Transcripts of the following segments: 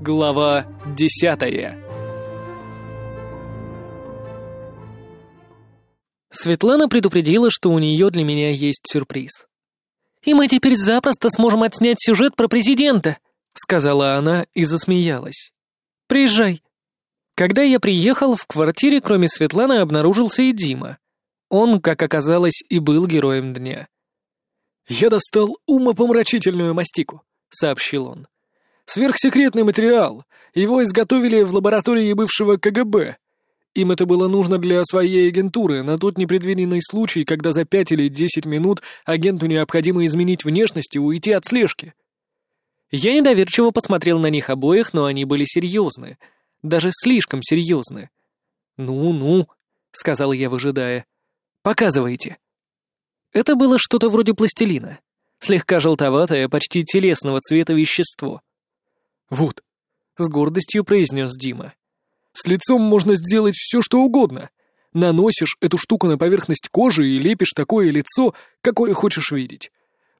Глава десятая Светлана предупредила, что у нее для меня есть сюрприз. «И мы теперь запросто сможем отснять сюжет про президента», — сказала она и засмеялась. «Приезжай». Когда я приехал, в квартире кроме Светланы обнаружился и Дима. Он, как оказалось, и был героем дня. «Я достал умопомрачительную мастику», — сообщил он. «Сверхсекретный материал. Его изготовили в лаборатории бывшего КГБ. Им это было нужно для своей агентуры, на тот непредвиденный случай, когда за пять или десять минут агенту необходимо изменить внешность и уйти от слежки». Я недоверчиво посмотрел на них обоих, но они были серьезны. Даже слишком серьезны. «Ну-ну», — сказал я, выжидая. «Показывайте». Это было что-то вроде пластилина. Слегка желтоватое, почти телесного цвета вещество. «Вот», — с гордостью произнес Дима. «С лицом можно сделать все, что угодно. Наносишь эту штуку на поверхность кожи и лепишь такое лицо, какое хочешь видеть.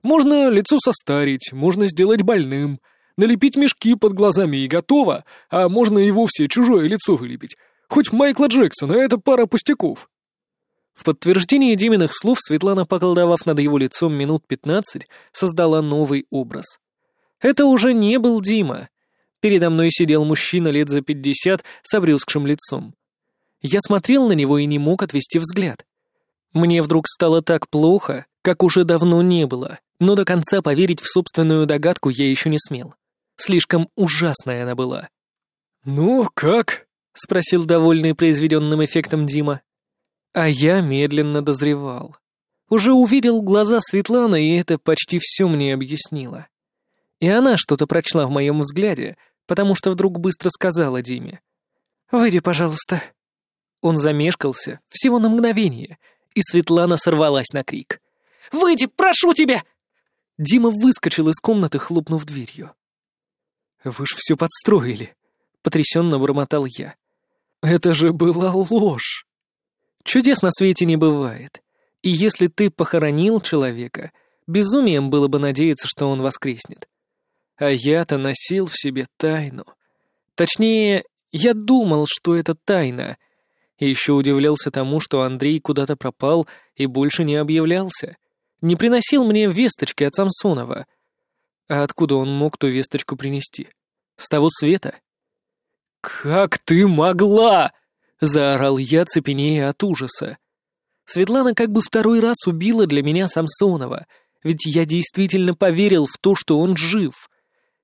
Можно лицо состарить, можно сделать больным, налепить мешки под глазами и готово, а можно и вовсе чужое лицо вылепить. Хоть Майкла Джексона, это пара пустяков». В подтверждение Диминых слов Светлана, поколдовав над его лицом минут пятнадцать, создала новый образ. Это уже не был Дима. Передо мной сидел мужчина лет за пятьдесят с обрюзгшим лицом. Я смотрел на него и не мог отвести взгляд. Мне вдруг стало так плохо, как уже давно не было, но до конца поверить в собственную догадку я еще не смел. Слишком ужасная она была. «Ну, как?» — спросил довольный произведенным эффектом Дима. А я медленно дозревал. Уже увидел глаза Светланы, и это почти все мне объяснило. И она что-то прочла в моем взгляде, потому что вдруг быстро сказала Диме. «Выйди, пожалуйста». Он замешкался всего на мгновение, и Светлана сорвалась на крик. «Выйди, прошу тебя!» Дима выскочил из комнаты, хлопнув дверью. «Вы ж все подстроили», — потрясенно бормотал я. «Это же была ложь!» Чудес на свете не бывает. И если ты похоронил человека, безумием было бы надеяться, что он воскреснет. А я-то носил в себе тайну. Точнее, я думал, что это тайна. И еще удивлялся тому, что Андрей куда-то пропал и больше не объявлялся. Не приносил мне весточки от Самсонова. А откуда он мог ту весточку принести? С того света? «Как ты могла?» — заорал я, цепенея от ужаса. Светлана как бы второй раз убила для меня Самсонова, ведь я действительно поверил в то, что он жив.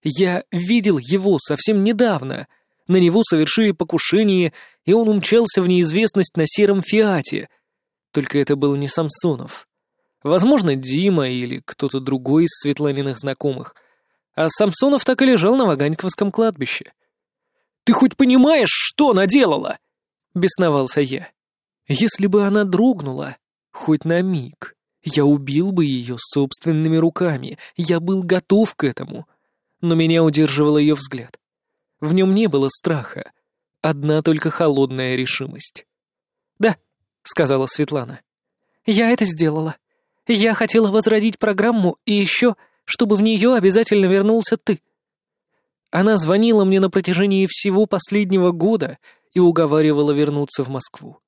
Я видел его совсем недавно. На него совершили покушение, и он умчался в неизвестность на сером Фиате. Только это был не Самсонов. Возможно, Дима или кто-то другой из Светланиных знакомых. А Самсонов так и лежал на Ваганьковском кладбище. «Ты хоть понимаешь, что наделала?» бесновался я. Если бы она дрогнула, хоть на миг, я убил бы ее собственными руками, я был готов к этому. Но меня удерживал ее взгляд. В нем не было страха, одна только холодная решимость. «Да», — сказала Светлана, — «я это сделала. Я хотела возродить программу и еще, чтобы в нее обязательно вернулся ты». Она звонила мне на протяжении всего последнего года и уговаривала вернуться в Москву.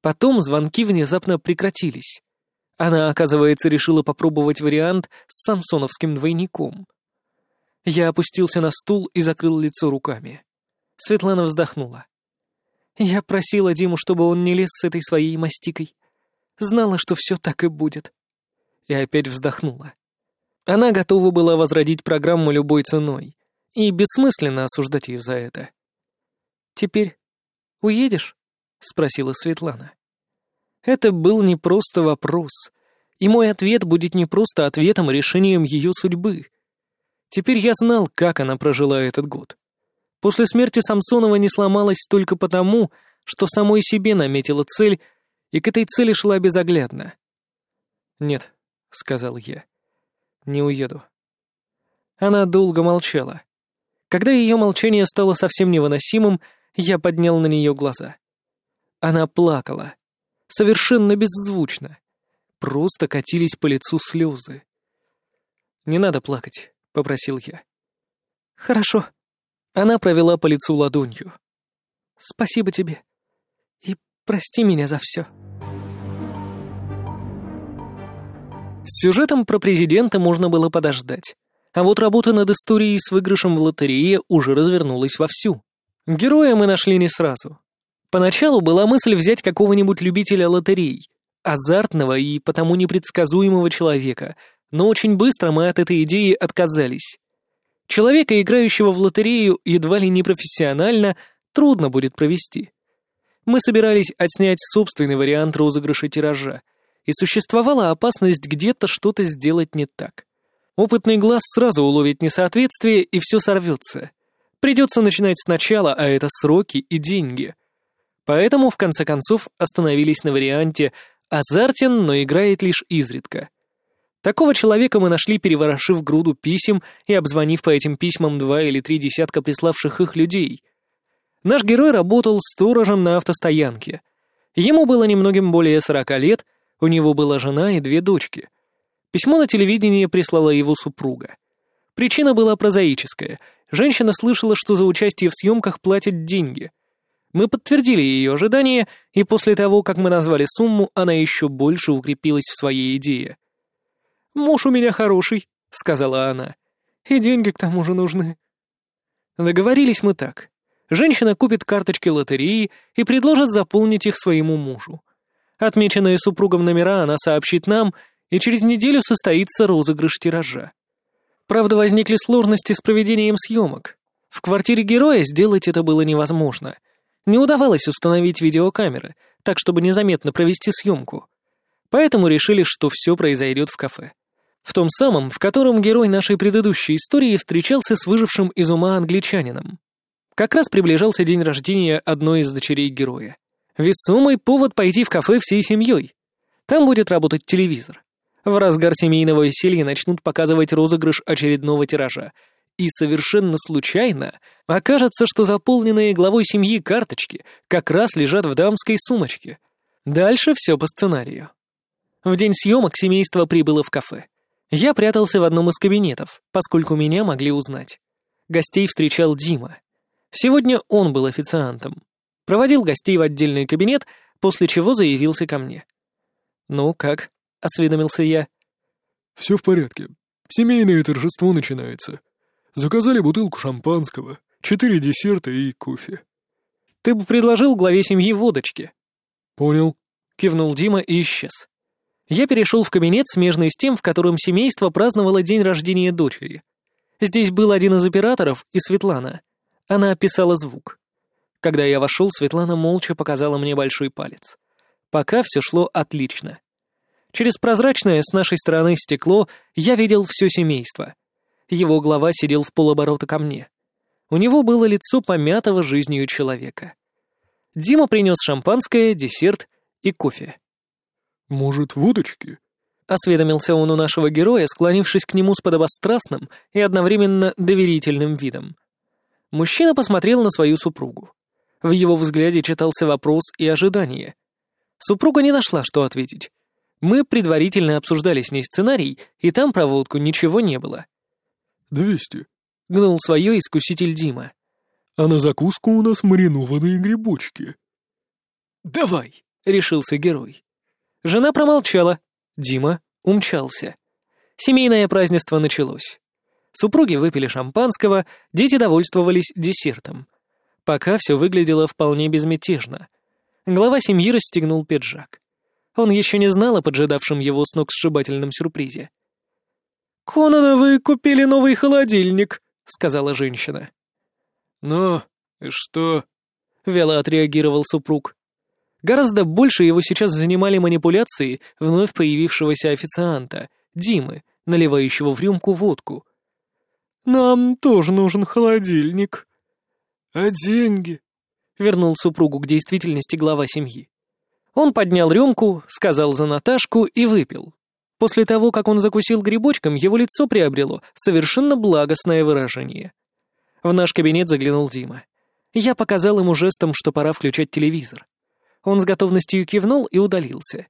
Потом звонки внезапно прекратились. Она, оказывается, решила попробовать вариант с самсоновским двойником. Я опустился на стул и закрыл лицо руками. Светлана вздохнула. Я просила Диму, чтобы он не лез с этой своей мастикой. Знала, что все так и будет. И опять вздохнула. Она готова была возродить программу любой ценой, и бессмысленно осуждать ее за это. Теперь «Уедешь?» — спросила Светлана. Это был не просто вопрос, и мой ответ будет не просто ответом, а решением ее судьбы. Теперь я знал, как она прожила этот год. После смерти Самсонова не сломалась только потому, что самой себе наметила цель и к этой цели шла безоглядно. «Нет», — сказал я, — «не уеду». Она долго молчала. Когда ее молчание стало совсем невыносимым, я поднял на нее глаза. Она плакала. Совершенно беззвучно. Просто катились по лицу слезы. «Не надо плакать», — попросил я. «Хорошо», Она провела по лицу ладонью. «Спасибо тебе. И прости меня за все». С сюжетом про президента можно было подождать. А вот работа над историей с выигрышем в лотерее уже развернулась вовсю. Героя мы нашли не сразу. Поначалу была мысль взять какого-нибудь любителя лотерей, азартного и потому непредсказуемого человека, но очень быстро мы от этой идеи отказались. Человека, играющего в лотерею едва ли не профессионально, трудно будет провести. Мы собирались отснять собственный вариант розыгрыша тиража, и существовала опасность где-то что-то сделать не так. Опытный глаз сразу уловит несоответствие, и все сорвется. Придется начинать сначала, а это сроки и деньги. Поэтому, в конце концов, остановились на варианте «азартен, но играет лишь изредка». Такого человека мы нашли, переворошив груду писем и обзвонив по этим письмам два или три десятка приславших их людей. Наш герой работал сторожем на автостоянке. Ему было немногим более сорока лет, у него была жена и две дочки. Письмо на телевидении прислала его супруга. Причина была прозаическая. Женщина слышала, что за участие в съемках платят деньги. Мы подтвердили ее ожидания, и после того, как мы назвали сумму, она еще больше укрепилась в своей идее. «Муж у меня хороший», — сказала она. «И деньги к тому же нужны». Договорились мы так. Женщина купит карточки лотереи и предложит заполнить их своему мужу. Отмеченные супругом номера она сообщит нам, и через неделю состоится розыгрыш тиража. Правда, возникли сложности с проведением съемок. В квартире героя сделать это было невозможно. Не удавалось установить видеокамеры, так чтобы незаметно провести съемку. Поэтому решили, что все произойдет в кафе. В том самом, в котором герой нашей предыдущей истории встречался с выжившим из ума англичанином. Как раз приближался день рождения одной из дочерей героя. Весомый повод пойти в кафе всей семьей. Там будет работать телевизор. В разгар семейного веселья начнут показывать розыгрыш очередного тиража. И совершенно случайно окажется, что заполненные главой семьи карточки как раз лежат в дамской сумочке. Дальше все по сценарию. В день съемок семейство прибыло в кафе. Я прятался в одном из кабинетов, поскольку меня могли узнать. Гостей встречал Дима. Сегодня он был официантом. Проводил гостей в отдельный кабинет, после чего заявился ко мне. «Ну, как?» — осведомился я. «Все в порядке. Семейное торжество начинается. Заказали бутылку шампанского, четыре десерта и кофе». «Ты бы предложил главе семьи водочки». «Понял», — кивнул Дима и исчез я перешел в кабинет, смежный с тем, в котором семейство праздновало день рождения дочери. Здесь был один из операторов и Светлана. Она описала звук. Когда я вошел, Светлана молча показала мне большой палец. Пока все шло отлично. Через прозрачное с нашей стороны стекло я видел все семейство. Его глава сидел в полоборота ко мне. У него было лицо помятого жизнью человека. Дима принес шампанское, десерт и кофе. «Может, водочки?» — осведомился он у нашего героя, склонившись к нему с подобострастным и одновременно доверительным видом. Мужчина посмотрел на свою супругу. В его взгляде читался вопрос и ожидание. Супруга не нашла, что ответить. Мы предварительно обсуждали с ней сценарий, и там про водку ничего не было. «Двести», — гнул свое искуситель Дима. «А на закуску у нас маринованные грибочки». «Давай», — решился герой. Жена промолчала. Дима умчался. Семейное празднество началось. Супруги выпили шампанского, дети довольствовались десертом. Пока все выглядело вполне безмятежно. Глава семьи расстегнул пиджак. Он еще не знал о поджидавшем его с ног сшибательном сюрпризе. «Конана, вы купили новый холодильник», — сказала женщина. «Ну, и что?» — вяло отреагировал супруг. Гораздо больше его сейчас занимали манипуляции вновь появившегося официанта, Димы, наливающего в рюмку водку. «Нам тоже нужен холодильник». «А деньги?» — вернул супругу к действительности глава семьи. Он поднял рюмку, сказал за Наташку и выпил. После того, как он закусил грибочком, его лицо приобрело совершенно благостное выражение. В наш кабинет заглянул Дима. Я показал ему жестом, что пора включать телевизор. Он с готовностью кивнул и удалился.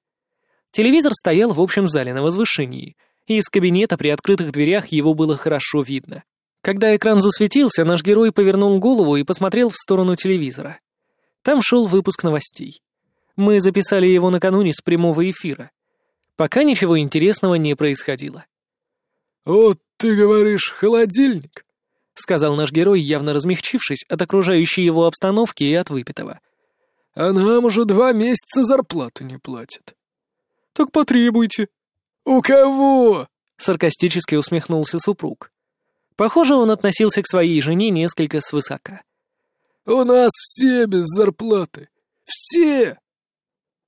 Телевизор стоял в общем зале на возвышении, и из кабинета при открытых дверях его было хорошо видно. Когда экран засветился, наш герой повернул голову и посмотрел в сторону телевизора. Там шел выпуск новостей. Мы записали его накануне с прямого эфира. Пока ничего интересного не происходило. «Вот ты говоришь, холодильник», — сказал наш герой, явно размягчившись от окружающей его обстановки и от выпитого. «А нам уже два месяца зарплату не платят». «Так потребуйте». «У кого?» — саркастически усмехнулся супруг. Похоже, он относился к своей жене несколько свысока. «У нас все без зарплаты. Все!»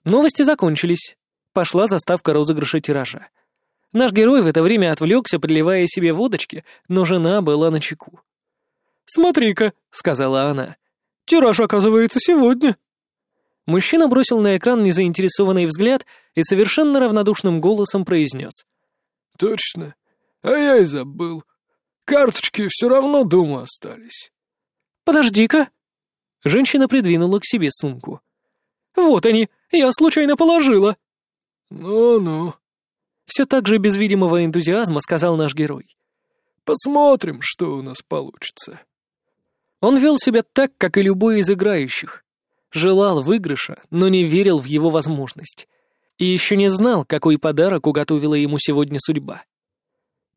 Новости закончились. Пошла заставка розыгрыша тиража. Наш герой в это время отвлекся, подливая себе водочки, но жена была на чеку. «Смотри-ка», — сказала она, — «тираж, оказывается, сегодня». Мужчина бросил на экран незаинтересованный взгляд и совершенно равнодушным голосом произнес. «Точно. А я и забыл. Карточки все равно дома остались». «Подожди-ка». Женщина придвинула к себе сумку. «Вот они, я случайно положила». «Ну-ну», — все так же без видимого энтузиазма сказал наш герой. «Посмотрим, что у нас получится». Он вел себя так, как и любой из играющих. Желал выигрыша, но не верил в его возможность. И еще не знал, какой подарок уготовила ему сегодня судьба.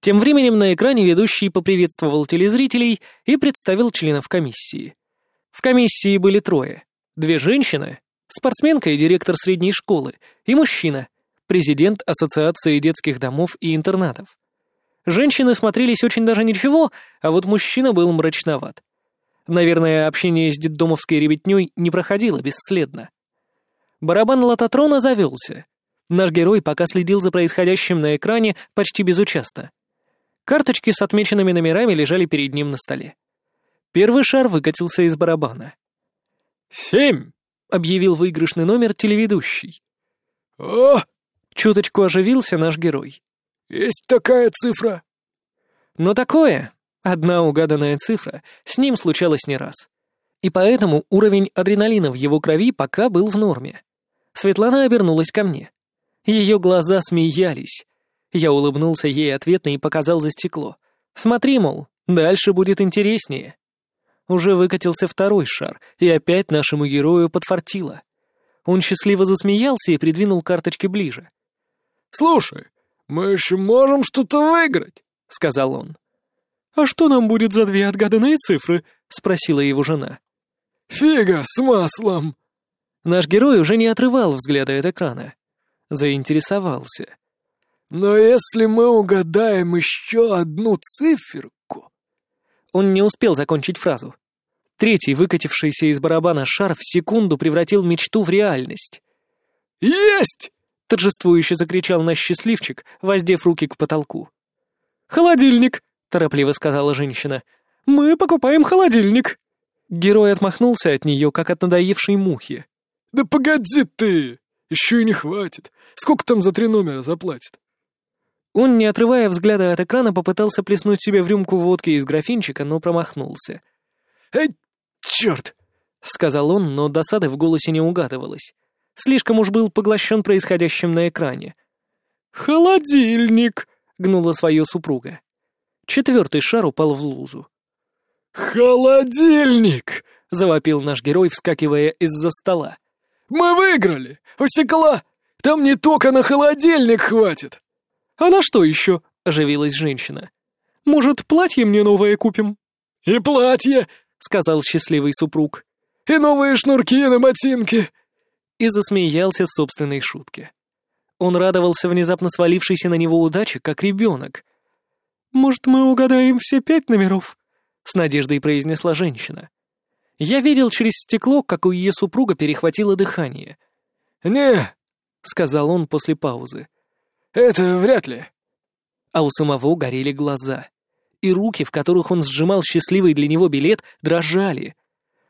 Тем временем на экране ведущий поприветствовал телезрителей и представил членов комиссии. В комиссии были трое. Две женщины, спортсменка и директор средней школы, и мужчина, президент Ассоциации детских домов и интернатов. Женщины смотрелись очень даже ничего, а вот мужчина был мрачноват. Наверное, общение с детдомовской ребятней не проходило бесследно. Барабан лототрона завелся. Наш герой пока следил за происходящим на экране почти безучастно. Карточки с отмеченными номерами лежали перед ним на столе. Первый шар выкатился из барабана. «Семь!» — объявил выигрышный номер телеведущий. «О!» — чуточку оживился наш герой. «Есть такая цифра!» Но такое, одна угаданная цифра, с ним случалось не раз. И поэтому уровень адреналина в его крови пока был в норме. Светлана обернулась ко мне. Ее глаза смеялись. Я улыбнулся ей ответно и показал за стекло. «Смотри, мол, дальше будет интереснее». Уже выкатился второй шар, и опять нашему герою подфартило. Он счастливо засмеялся и придвинул карточки ближе. «Слушай, мы еще можем что-то выиграть», — сказал он. «А что нам будет за две отгаданные цифры?» — спросила его жена. «Фига с маслом!» Наш герой уже не отрывал взгляда от экрана. Заинтересовался. «Но если мы угадаем еще одну циферку...» Он не успел закончить фразу. Третий, выкатившийся из барабана шар, в секунду превратил мечту в реальность. «Есть!» — торжествующе закричал наш счастливчик, воздев руки к потолку. «Холодильник!» — торопливо сказала женщина. «Мы покупаем холодильник!» Герой отмахнулся от нее, как от надоевшей мухи. «Да погоди ты! Еще и не хватит. Сколько там за три номера заплатят?» Он, не отрывая взгляда от экрана, попытался плеснуть себе в рюмку водки из графинчика, но промахнулся. «Эй, черт!» — сказал он, но досады в голосе не угадывалось. Слишком уж был поглощен происходящим на экране. «Холодильник!» — гнула свое супруга. Четвертый шар упал в лузу. «Холодильник!» — завопил наш герой, вскакивая из-за стола. «Мы выиграли! Усекла! Там не только на холодильник хватит!» «А на что еще?» — оживилась женщина. «Может, платье мне новое купим?» «И платье!» — сказал счастливый супруг. «И новые шнурки на ботинки!» И засмеялся собственной шутке. Он радовался внезапно свалившейся на него удаче, как ребенок. «Может, мы угадаем все пять номеров?» — с надеждой произнесла женщина. Я видел через стекло, как у ее супруга перехватило дыхание. «Не», — сказал он после паузы. Это вряд ли. А у самого горели глаза. И руки, в которых он сжимал счастливый для него билет, дрожали.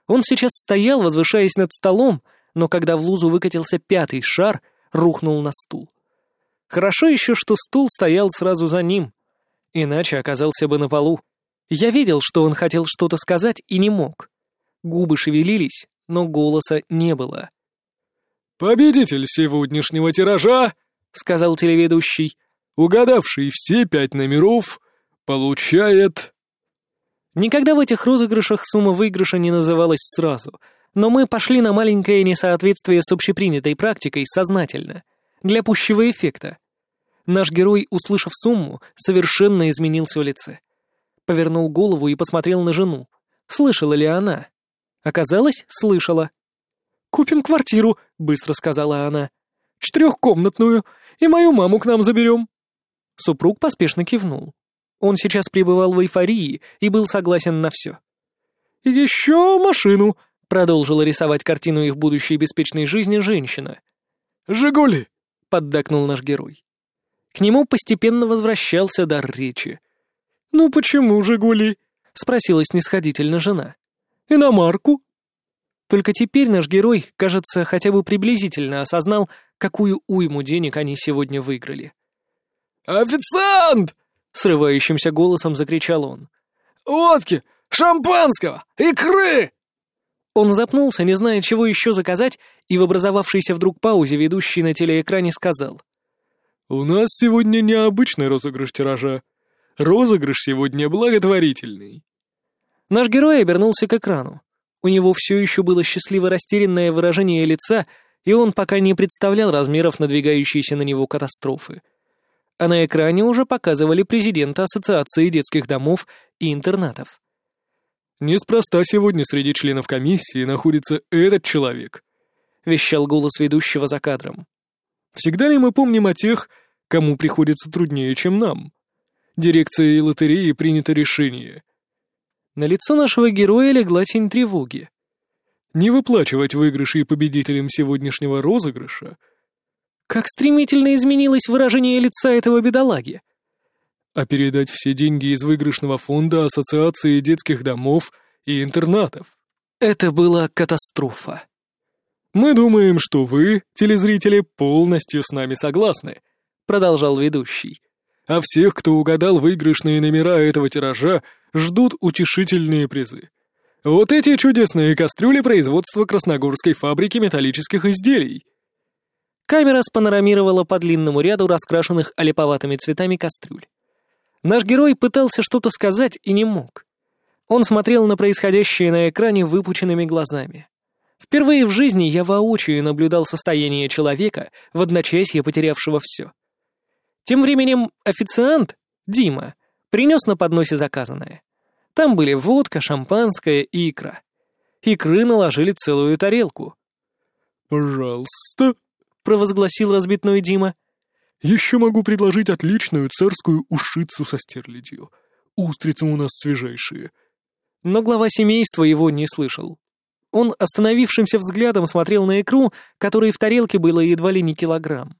Он сейчас стоял, возвышаясь над столом, но когда в лузу выкатился пятый шар, рухнул на стул. Хорошо еще, что стул стоял сразу за ним, иначе оказался бы на полу. Я видел, что он хотел что-то сказать и не мог. Губы шевелились, но голоса не было. «Победитель сегодняшнего тиража — сказал телеведущий, — угадавший все пять номеров, получает... Никогда в этих розыгрышах сумма выигрыша не называлась сразу, но мы пошли на маленькое несоответствие с общепринятой практикой сознательно, для пущего эффекта. Наш герой, услышав сумму, совершенно изменился в лице. Повернул голову и посмотрел на жену. Слышала ли она? Оказалось, слышала. «Купим квартиру», — быстро сказала она. «Четырехкомнатную, и мою маму к нам заберем». Супруг поспешно кивнул. Он сейчас пребывал в эйфории и был согласен на все. «Еще машину», — продолжила рисовать картину их будущей беспечной жизни женщина. «Жигули», — поддакнул наш герой. К нему постепенно возвращался дар речи. «Ну почему «Жигули»?» — спросила снисходительно жена. «Иномарку?» Только теперь наш герой, кажется, хотя бы приблизительно осознал, какую уйму денег они сегодня выиграли. «Официант!» — срывающимся голосом закричал он. «Водки! Шампанского! Икры!» Он запнулся, не зная, чего еще заказать, и в образовавшейся вдруг паузе ведущий на телеэкране сказал. «У нас сегодня необычный розыгрыш тиража. Розыгрыш сегодня благотворительный». Наш герой обернулся к экрану. У него все еще было счастливо растерянное выражение лица, и он пока не представлял размеров надвигающейся на него катастрофы. А на экране уже показывали президента Ассоциации детских домов и интернатов. «Неспроста сегодня среди членов комиссии находится этот человек», — вещал голос ведущего за кадром. «Всегда ли мы помним о тех, кому приходится труднее, чем нам? Дирекцией лотереи принято решение на лицо нашего героя легла тень тревоги. «Не выплачивать выигрыши победителям сегодняшнего розыгрыша». Как стремительно изменилось выражение лица этого бедолаги. «А передать все деньги из выигрышного фонда Ассоциации детских домов и интернатов». Это была катастрофа. «Мы думаем, что вы, телезрители, полностью с нами согласны», — продолжал ведущий. «А всех, кто угадал выигрышные номера этого тиража, ждут утешительные призы. Вот эти чудесные кастрюли производства Красногорской фабрики металлических изделий. Камера спанорамировала по длинному ряду раскрашенных олиповатыми цветами кастрюль. Наш герой пытался что-то сказать и не мог. Он смотрел на происходящее на экране выпученными глазами. Впервые в жизни я воочию наблюдал состояние человека, в одночасье потерявшего все. Тем временем официант, Дима, Принес на подносе заказанное. Там были водка, шампанское и икра. Икры наложили целую тарелку. «Пожалуйста», — провозгласил разбитной Дима. «Еще могу предложить отличную царскую ушицу со стерлядью. Устрицы у нас свежайшие». Но глава семейства его не слышал. Он остановившимся взглядом смотрел на икру, которой в тарелке было едва ли не килограмм.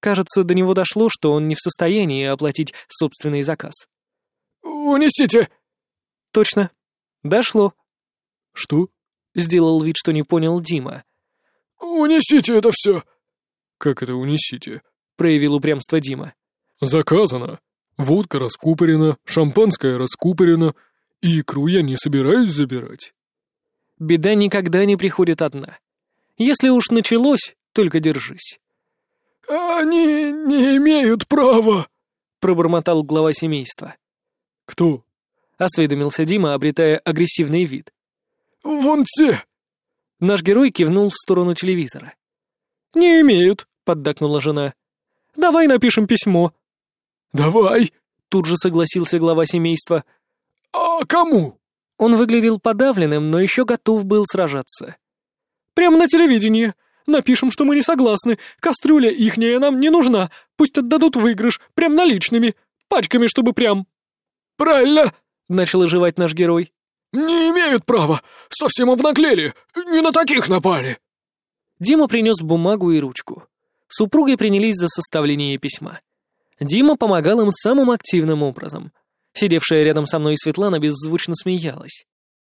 Кажется, до него дошло, что он не в состоянии оплатить собственный заказ. «Унесите!» «Точно. Дошло». «Что?» — сделал вид, что не понял Дима. «Унесите это все!» «Как это унесите?» — проявил упрямство Дима. «Заказано. Водка раскупорена, шампанское раскупорено, и икру я не собираюсь забирать». Беда никогда не приходит одна. Если уж началось, только держись. «Они не имеют права!» — пробормотал глава семейства. «Кто?» — осведомился Дима, обретая агрессивный вид. «Вон те!» Наш герой кивнул в сторону телевизора. «Не имеют», — поддакнула жена. «Давай напишем письмо». «Давай», — тут же согласился глава семейства. «А кому?» Он выглядел подавленным, но еще готов был сражаться. «Прямо на телевидении. Напишем, что мы не согласны. Кастрюля ихняя нам не нужна. Пусть отдадут выигрыш, прям наличными. Пачками, чтобы прям...» «Правильно!» — начал оживать наш герой. «Не имеют права! Совсем обнаглели! Не на таких напали!» Дима принес бумагу и ручку. Супруги принялись за составление письма. Дима помогал им самым активным образом. Сидевшая рядом со мной Светлана беззвучно смеялась.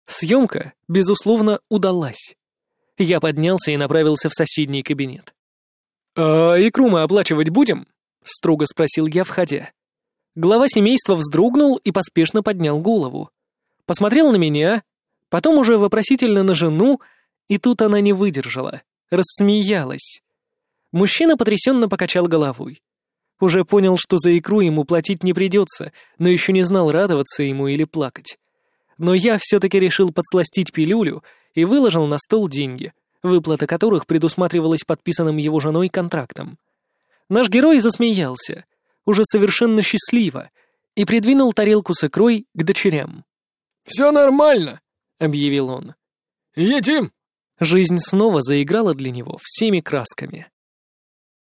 Съемка, безусловно, удалась. Я поднялся и направился в соседний кабинет. «А икру мы оплачивать будем?» — строго спросил я, входя. Глава семейства вздрогнул и поспешно поднял голову. Посмотрел на меня, потом уже вопросительно на жену, и тут она не выдержала, рассмеялась. Мужчина потрясенно покачал головой. Уже понял, что за икру ему платить не придется, но еще не знал, радоваться ему или плакать. Но я все-таки решил подсластить пилюлю и выложил на стол деньги, выплата которых предусматривалась подписанным его женой контрактом. Наш герой засмеялся, уже совершенно счастливо, и придвинул тарелку с икрой к дочерям. «Все нормально», — объявил он. «Едим!» Жизнь снова заиграла для него всеми красками.